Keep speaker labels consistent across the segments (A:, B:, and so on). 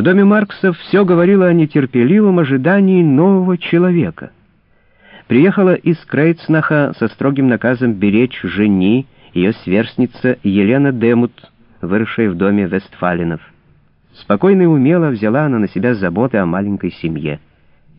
A: В доме Маркса все говорило о нетерпеливом ожидании нового человека. Приехала из Крейцнаха со строгим наказом беречь жени, ее сверстница Елена Демут, выросшая в доме Вестфалинов. Спокойно и умело взяла она на себя заботы о маленькой семье.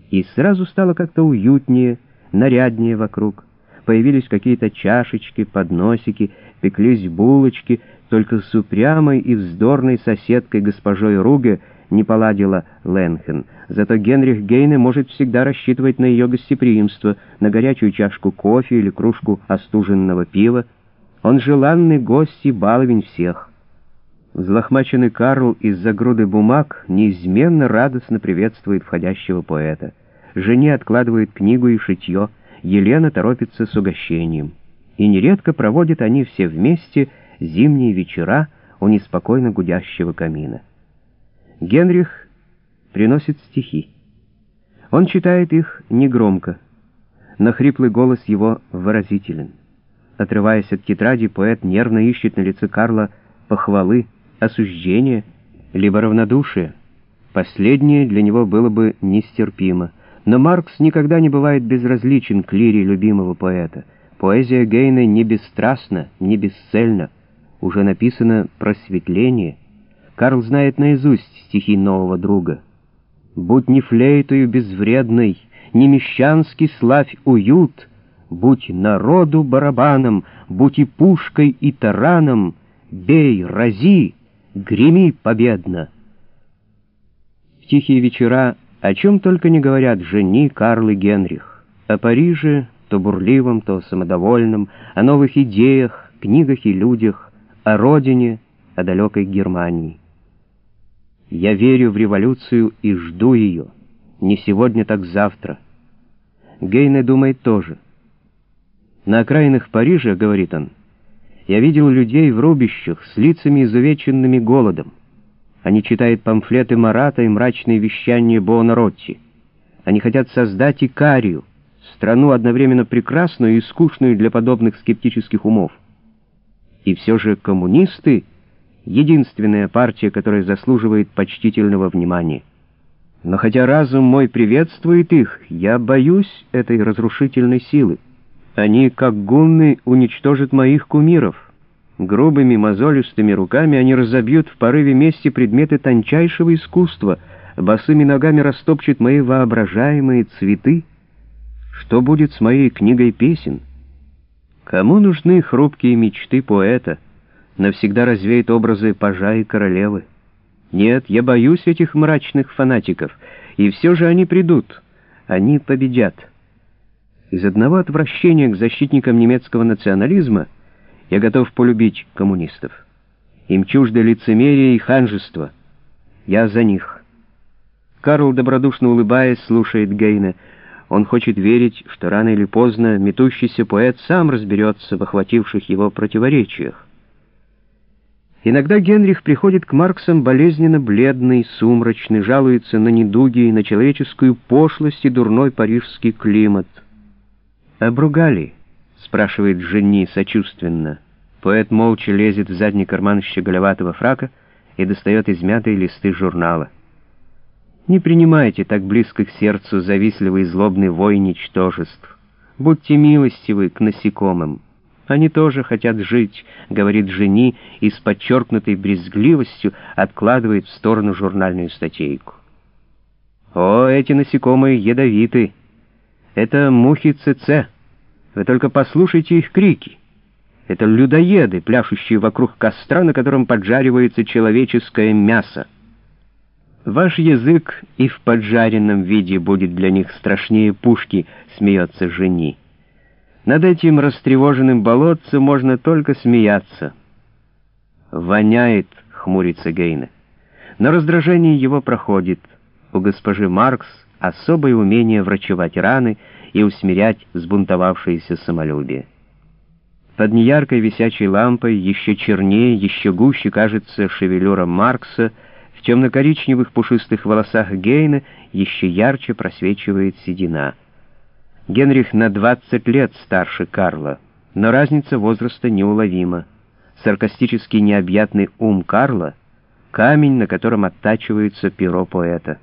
A: И сразу стало как-то уютнее, наряднее вокруг. Появились какие-то чашечки, подносики, пеклись булочки, только с упрямой и вздорной соседкой госпожой Руге не поладила Ленхен. Зато Генрих Гейне может всегда рассчитывать на ее гостеприимство, на горячую чашку кофе или кружку остуженного пива. Он желанный гость и баловень всех. Взлохмаченный Карл из-за груды бумаг неизменно радостно приветствует входящего поэта. Жене откладывает книгу и шитье, Елена торопится с угощением. И нередко проводят они все вместе зимние вечера у неспокойно гудящего камина. Генрих приносит стихи. Он читает их негромко, но хриплый голос его выразителен. Отрываясь от тетради, поэт нервно ищет на лице Карла похвалы, осуждения, либо равнодушие. Последнее для него было бы нестерпимо. Но Маркс никогда не бывает безразличен к лире любимого поэта. Поэзия Гейна не бесстрастна, не бесцельна. Уже написано «просветление». Карл знает наизусть стихи нового друга. «Будь не флейтою безвредной, не мещанский славь уют, будь народу барабаном, будь и пушкой, и тараном, бей, рази, греми победно». В тихие вечера о чем только не говорят жени Карл и Генрих. О Париже, то бурливом, то самодовольном, о новых идеях, книгах и людях, о родине, о далекой Германии. Я верю в революцию и жду ее. Не сегодня, так завтра. Гейне думает тоже. На окраинах Парижа, говорит он, я видел людей в рубищах с лицами изувеченными голодом. Они читают памфлеты Марата и мрачные вещания Буонаротти. Они хотят создать Икарию, страну одновременно прекрасную и скучную для подобных скептических умов. И все же коммунисты — единственная партия, которая заслуживает почтительного внимания. Но хотя разум мой приветствует их, я боюсь этой разрушительной силы. Они, как гунны, уничтожат моих кумиров». Грубыми мозолистыми руками они разобьют в порыве мести предметы тончайшего искусства, босыми ногами растопчут мои воображаемые цветы. Что будет с моей книгой песен? Кому нужны хрупкие мечты поэта? Навсегда развеет образы пажа и королевы. Нет, я боюсь этих мрачных фанатиков, и все же они придут, они победят. Из одного отвращения к защитникам немецкого национализма — я готов полюбить коммунистов. Им чуждо лицемерие и ханжество. Я за них. Карл, добродушно улыбаясь, слушает Гейна. Он хочет верить, что рано или поздно метущийся поэт сам разберется в охвативших его противоречиях. Иногда Генрих приходит к Марксам болезненно бледный, сумрачный, жалуется на недуги, на человеческую пошлость и дурной парижский климат. «Обругали?» — спрашивает Жени сочувственно. Поэт молча лезет в задний карман щеголеватого фрака и достает измятые листы журнала. Не принимайте так близко к сердцу завистливый и злобный вой ничтожеств. Будьте милостивы к насекомым. Они тоже хотят жить, говорит Жени и с подчеркнутой брезгливостью откладывает в сторону журнальную статейку. О, эти насекомые ядовиты. Это мухи ЦЦ. Вы только послушайте их крики. Это людоеды, пляшущие вокруг костра, на котором поджаривается человеческое мясо. Ваш язык и в поджаренном виде будет для них страшнее пушки, смеется жени. Над этим растревоженным болотцем можно только смеяться. Воняет, хмурится Гейна. Но раздражение его проходит. У госпожи Маркс особое умение врачевать раны и усмирять взбунтовавшееся самолюбие. Под неяркой висячей лампой еще чернее, еще гуще кажется шевелюра Маркса, в темно-коричневых пушистых волосах Гейна еще ярче просвечивает седина. Генрих на 20 лет старше Карла, но разница возраста неуловима. Саркастический необъятный ум Карла камень, на котором оттачивается перо поэта.